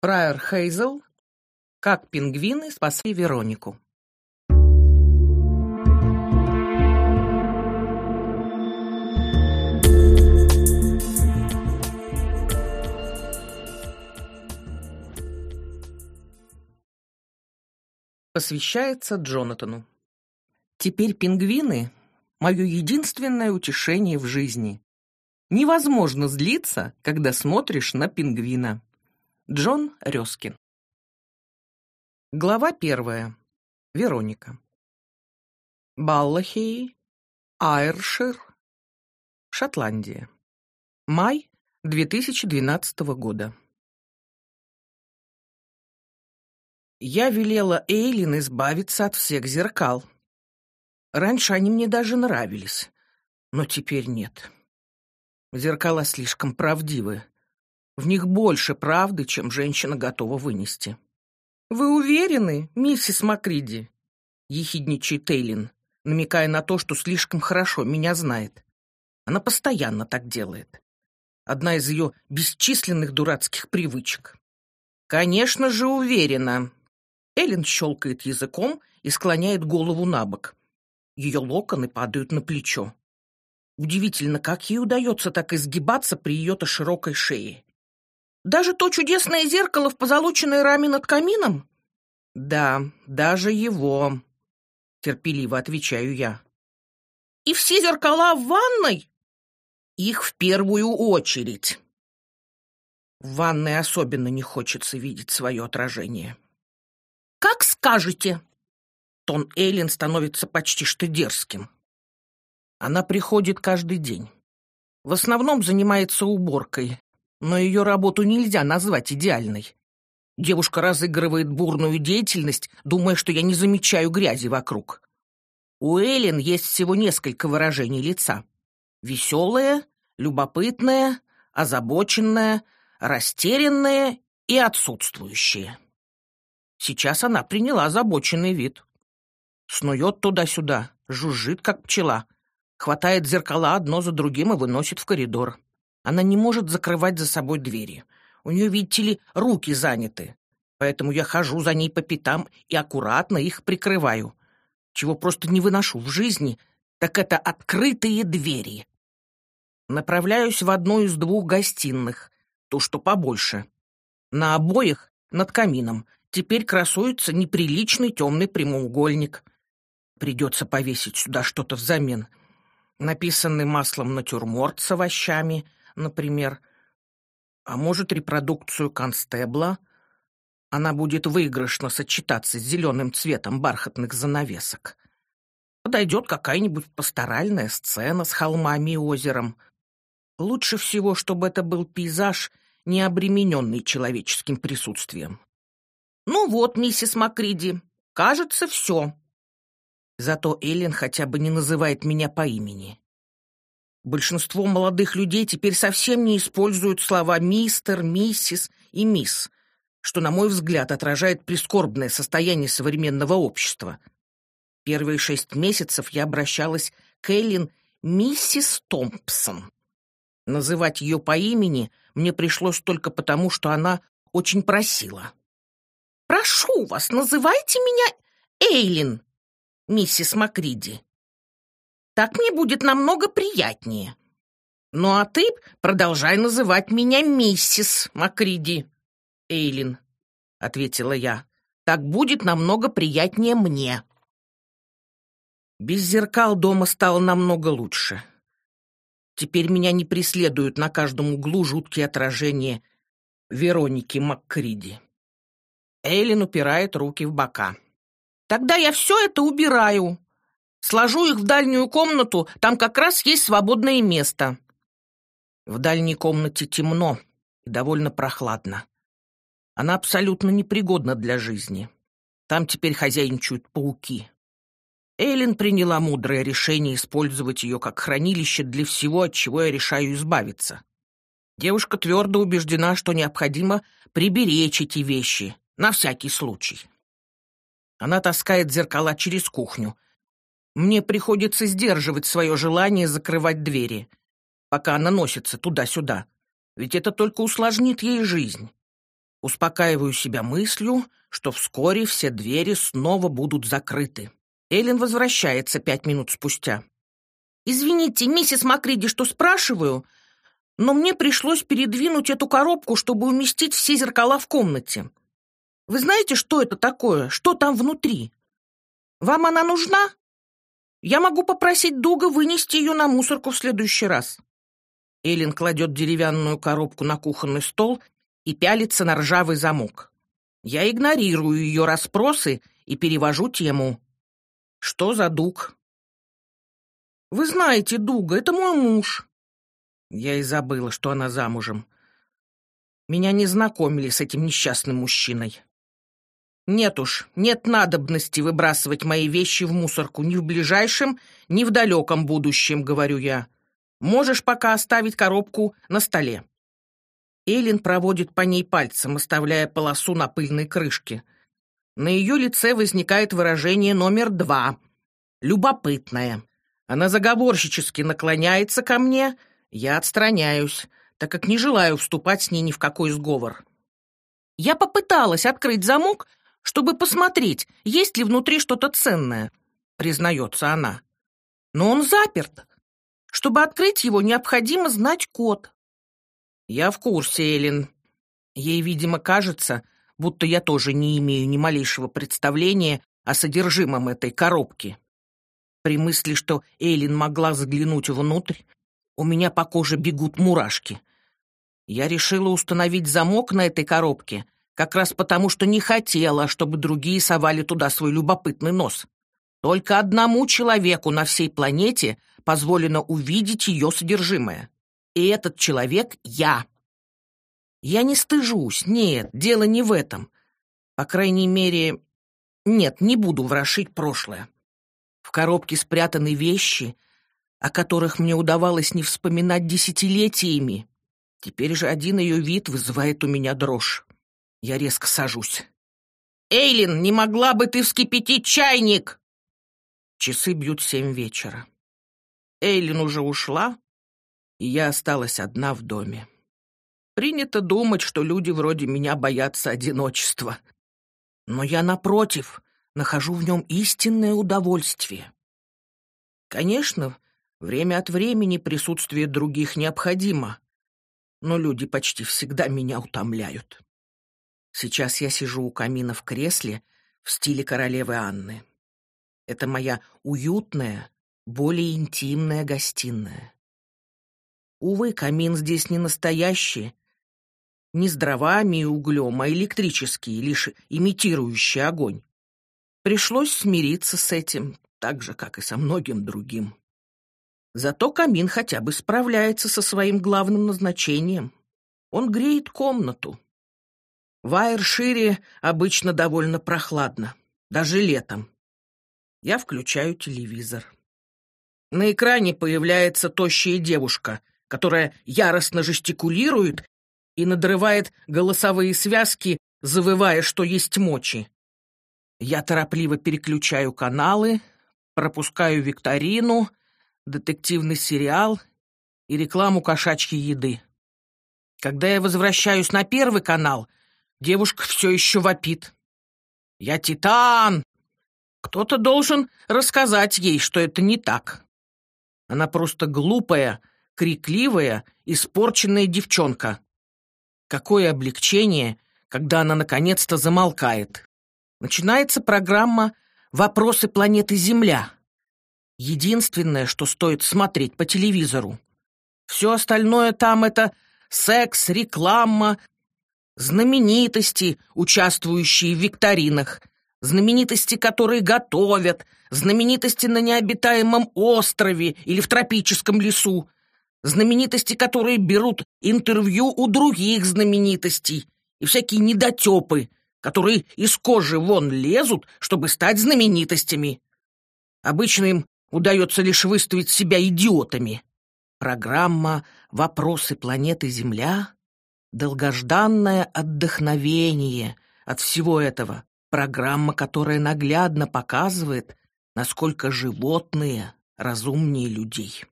Прайер Хейзел. Как пингвины спасли Веронику. Посвящается Джонатану. Теперь пингвины — мое единственное утешение в жизни. Невозможно злиться, когда смотришь на пингвина. Джон Рёскин. Глава первая. Вероника. Баллахей, Айршир, Шотландия. Май 2012 года. Я велела Эйлин избавиться от всех зеркал. Раньше они мне даже нравились, но теперь нет. Зеркала слишком правдивы. В них больше правды, чем женщина готова вынести. «Вы уверены, миссис Макриди?» — ехидничает Тейлин, намекая на то, что слишком хорошо меня знает. Она постоянно так делает. Одна из ее бесчисленных дурацких привычек. «Конечно же, уверена!» Эллен щелкает языком и склоняет голову на бок. Ее локоны падают на плечо. Удивительно, как ей удается так изгибаться при ее-то широкой шее. Даже то чудесное зеркало в позолоченной раме над камином? Да, даже его, терпеливо отвечаю я. И все зеркала в ванной? Их в первую очередь. В ванной особенно не хочется видеть свое отражение. Как скажете. Тон Эйлин становится почти что дерзким. Она приходит каждый день. В основном занимается уборкой, но ее работу нельзя назвать идеальной. Девушка разыгрывает бурную деятельность, думая, что я не замечаю грязи вокруг. У Эллен есть всего несколько выражений лица. Веселая, любопытная, озабоченная, растерянная и отсутствующая. Сейчас она приняла озабоченный вид. Снует туда-сюда, жужжит, как пчела, хватает зеркала одно за другим и выносит в коридор. Она не может закрывать за собой двери. У нее, видите ли, руки заняты. Поэтому я хожу за ней по пятам и аккуратно их прикрываю. Чего просто не выношу в жизни, так это открытые двери. Направляюсь в одну из двух гостиных, ту, что побольше. На обоих, над камином, теперь красуется неприличный темный прямоугольник. Придется повесить сюда что-то взамен. Написанный маслом натюрморт с овощами — например. А может, репродукцию констебла? Она будет выигрышно сочетаться с зеленым цветом бархатных занавесок. Подойдет какая-нибудь пасторальная сцена с холмами и озером. Лучше всего, чтобы это был пейзаж, не обремененный человеческим присутствием. «Ну вот, миссис Макриди, кажется, все». Зато Эллен хотя бы не называет меня по имени. Большинство молодых людей теперь совсем не используют слова «мистер», «миссис» и «мисс», что, на мой взгляд, отражает прискорбное состояние современного общества. Первые шесть месяцев я обращалась к Эллин «миссис Томпсон». Называть ее по имени мне пришлось только потому, что она очень просила. «Прошу вас, называйте меня Эйлин, миссис Макриди. Так мне будет намного приятнее. Ну а ты продолжай называть меня миссис Макриди, Эйлин, — ответила я. Так будет намного приятнее мне. Без зеркал дома стало намного лучше. Теперь меня не преследуют на каждом углу жуткие отражения Вероники Маккриди. Эйлин упирает руки в бока. «Тогда я все это убираю», Сложу их в дальнюю комнату, там как раз есть свободное место. В дальней комнате темно и довольно прохладно. Она абсолютно непригодна для жизни. Там теперь хозяйничают пауки. Эйлин приняла мудрое решение использовать ее как хранилище для всего, от чего я решаю избавиться. Девушка твердо убеждена, что необходимо приберечь эти вещи, на всякий случай. Она таскает зеркала через кухню, мне приходится сдерживать свое желание закрывать двери, пока она носится туда-сюда, ведь это только усложнит ей жизнь. Успокаиваю себя мыслью, что вскоре все двери снова будут закрыты. Эллен возвращается пять минут спустя. «Извините, миссис Макриди, что спрашиваю, но мне пришлось передвинуть эту коробку, чтобы уместить все зеркала в комнате. Вы знаете, что это такое? Что там внутри? Вам она нужна? Я могу попросить Дуга вынести ее на мусорку в следующий раз». Эллен кладет деревянную коробку на кухонный стол и пялится на ржавый замок. Я игнорирую ее расспросы и перевожу тему. «Что за Дуг?» «Вы знаете Дуга, это мой муж». Я и забыла, что она замужем. Меня не знакомили с этим несчастным мужчиной. Нет уж, нет надобности выбрасывать мои вещи в мусорку ни в ближайшем, ни в далеком будущем, говорю я. Можешь пока оставить коробку на столе. Эллен проводит по ней пальцем, оставляя полосу на пыльной крышке. На ее лице возникает выражение номер два. Любопытное. Она заговорщически наклоняется ко мне, я отстраняюсь, так как не желаю вступать с ней ни в какой сговор. Я попыталась открыть замок, чтобы посмотреть, есть ли внутри что-то ценное, признается она. Но он заперт. Чтобы открыть его, необходимо знать код. Я в курсе, Эллен. Ей, видимо, кажется, будто я тоже не имею ни малейшего представления о содержимом этой коробки. При мысли, что Эллен могла заглянуть внутрь, у меня по коже бегут мурашки. Я решила установить замок на этой коробке как раз потому, что не хотела, чтобы другие совали туда свой любопытный нос. Только одному человеку на всей планете позволено увидеть ее содержимое. И этот человек — я. Я не стыжусь, нет, дело не в этом. По крайней мере, нет, не буду ворошить прошлое. В коробке спрятаны вещи, о которых мне удавалось не вспоминать десятилетиями. Теперь же один ее вид вызывает у меня дрожь. Я резко сажусь. «Эйлин, не могла бы ты вскипятить чайник?» Часы бьют семь вечера. Эйлин уже ушла, и я осталась одна в доме. Принято думать, что люди вроде меня боятся одиночества. Но я, напротив, нахожу в нем истинное удовольствие. Конечно, время от времени присутствие других необходимо, но люди почти всегда меня утомляют. Сейчас я сижу у камина в кресле в стиле королевы Анны. Это моя уютная, более интимная гостиная. Увы, камин здесь не настоящий, не с дровами и углем, а электрический, лишь имитирующий огонь. Пришлось смириться с этим, так же, как и со многим другим. Зато камин хотя бы справляется со своим главным назначением. Он греет комнату. В Айршире обычно довольно прохладно, даже летом. Я включаю телевизор. На экране появляется тощая девушка, которая яростно жестикулирует и надрывает голосовые связки, завывая, что есть мочи. Я торопливо переключаю каналы, пропускаю викторину, детективный сериал и рекламу кошачьей еды. Когда я возвращаюсь на первый канал, девушка все еще вопит. «Я Титан!» Кто-то должен рассказать ей, что это не так. Она просто глупая, крикливая, испорченная девчонка. Какое облегчение, когда она наконец-то замолкает. Начинается программа «Вопросы планеты Земля». Единственное, что стоит смотреть по телевизору. Все остальное там — это секс, реклама, знаменитости, участвующие в викторинах, знаменитости, которые готовят, знаменитости на необитаемом острове или в тропическом лесу, знаменитости, которые берут интервью у других знаменитостей, и всякие недотепы, которые из кожи вон лезут, чтобы стать знаменитостями. Обычно им удается лишь выставить себя идиотами. Программа «Вопросы планеты Земля» — долгожданное отдохновение от всего этого. Программа, которая наглядно показывает, насколько животные разумнее людей.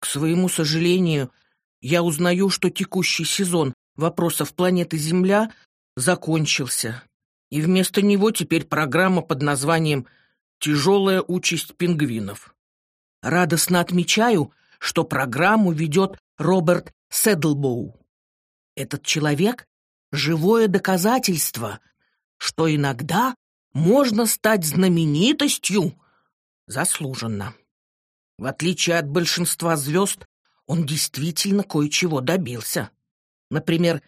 К своему сожалению, я узнаю, что текущий сезон вопросов планеты Земля закончился, и вместо него теперь программа под названием «Тяжелая участь пингвинов». Радостно отмечаю, что программу ведет Роберт Седлбоу. Этот человек — живое доказательство, что иногда можно стать знаменитостью заслуженно. В отличие от большинства звезд, он действительно кое-чего добился. Например,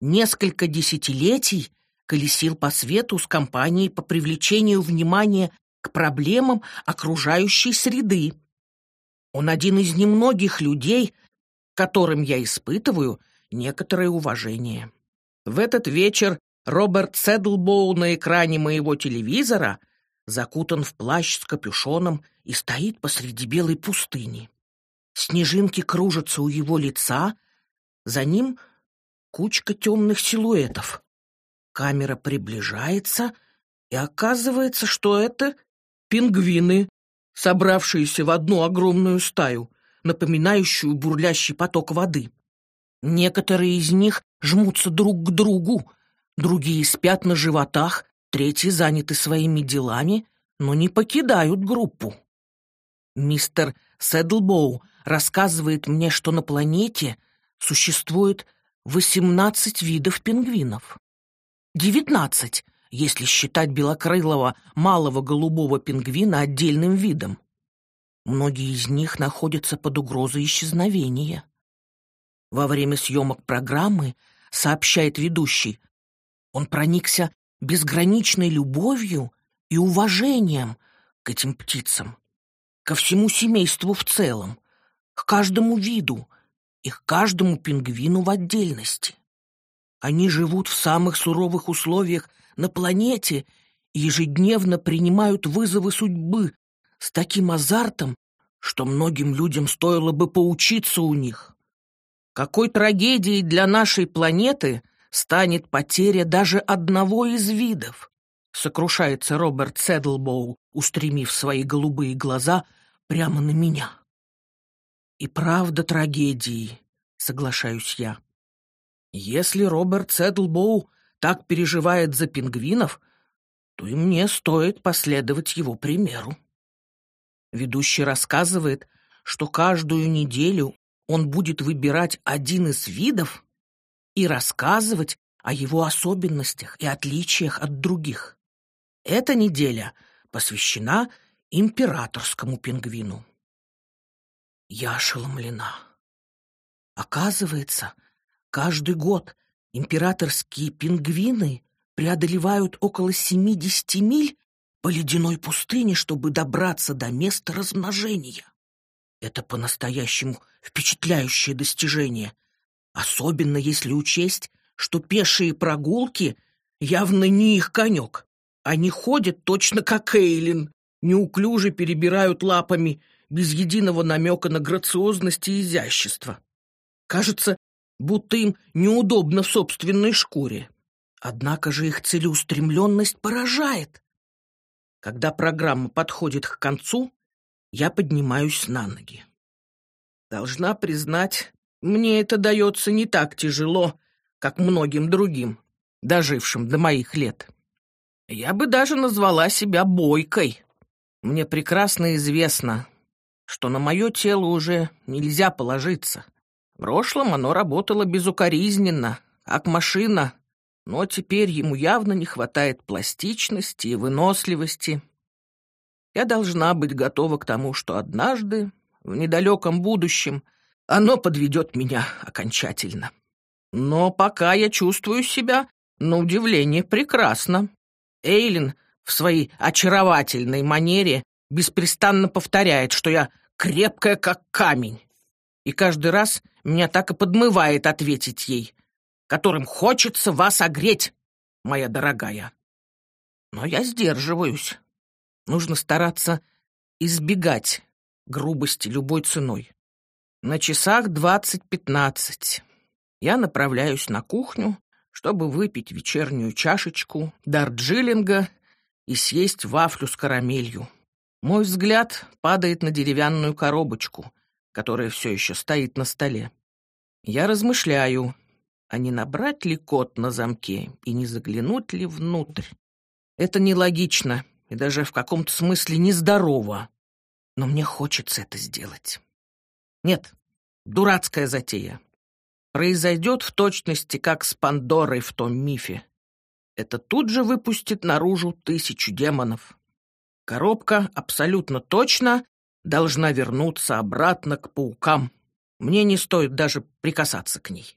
несколько десятилетий колесил по свету с компанией по привлечению внимания к проблемам окружающей среды. Он один из немногих людей, которым я испытываю некоторое уважение. В этот вечер Роберт Седлбоу на экране моего телевизора закутан в плащ с капюшоном и стоит посреди белой пустыни. Снежинки кружатся у его лица, за ним кучка темных силуэтов. Камера приближается, и оказывается, что это пингвины, собравшиеся в одну огромную стаю, напоминающую бурлящий поток воды. Некоторые из них жмутся друг к другу, другие спят на животах, третьи заняты своими делами, но не покидают группу. Мистер Седлбоу рассказывает мне, что на планете существует 18 видов пингвинов. 19, если считать белокрылого малого голубого пингвина отдельным видом. Многие из них находятся под угрозой исчезновения. Во время съемок программы, сообщает ведущий, он проникся безграничной любовью и уважением к этим птицам, ко всему семейству в целом, к каждому виду и к каждому пингвину в отдельности. Они живут в самых суровых условиях на планете и ежедневно принимают вызовы судьбы с таким азартом, что многим людям стоило бы поучиться у них. Какой трагедией для нашей планеты станет потеря даже одного из видов, сокрушается Роберт Седлбоу, устремив свои голубые глаза прямо на меня. И правда трагедии, соглашаюсь я. Если Роберт Седлбоу так переживает за пингвинов, то и мне стоит последовать его примеру. Ведущий рассказывает, что каждую неделю он будет выбирать один из видов и рассказывать о его особенностях и отличиях от других. Эта неделя посвящена императорскому пингвину. Я ошеломлена. Оказывается, каждый год императорские пингвины преодолевают около 70 миль по ледяной пустыне, чтобы добраться до места размножения. Это по-настоящему впечатляющее достижение, особенно если учесть, что пешие прогулки явно не их конек. Они ходят точно как Эйлин, неуклюже перебирают лапами без единого намека на грациозность и изящество. Кажется, будто им неудобно в собственной шкуре. Однако же их целеустремленность поражает. Когда программа подходит к концу, я поднимаюсь на ноги. Должна признать, мне это дается не так тяжело, как многим другим, дожившим до моих лет. Я бы даже назвала себя бойкой. Мне прекрасно известно, что на мое тело уже нельзя положиться. В прошлом оно работало безукоризненно, как машина, но теперь ему явно не хватает пластичности и выносливости. Я должна быть готова к тому, что однажды, в недалеком будущем, оно подведет меня окончательно. Но пока я чувствую себя, на удивление, прекрасно. Эйлин в своей очаровательной манере беспрестанно повторяет, что я крепкая, как камень. И каждый раз меня так и подмывает ответить ей, которым хочется вас огреть, моя дорогая. Но я сдерживаюсь. Нужно стараться избегать грубости любой ценой. На часах двадцать пятнадцать. Я направляюсь на кухню, чтобы выпить вечернюю чашечку дарджилинга и съесть вафлю с карамелью. Мой взгляд падает на деревянную коробочку, которая все еще стоит на столе. Я размышляю, а не набрать ли код на замке и не заглянуть ли внутрь. Это нелогично и даже в каком-то смысле нездорово, но мне хочется это сделать. Нет, дурацкая затея. Произойдет в точности, как с Пандорой в том мифе. Это тут же выпустит наружу тысячу демонов. Коробка абсолютно точно должна вернуться обратно к паукам. Мне не стоит даже прикасаться к ней.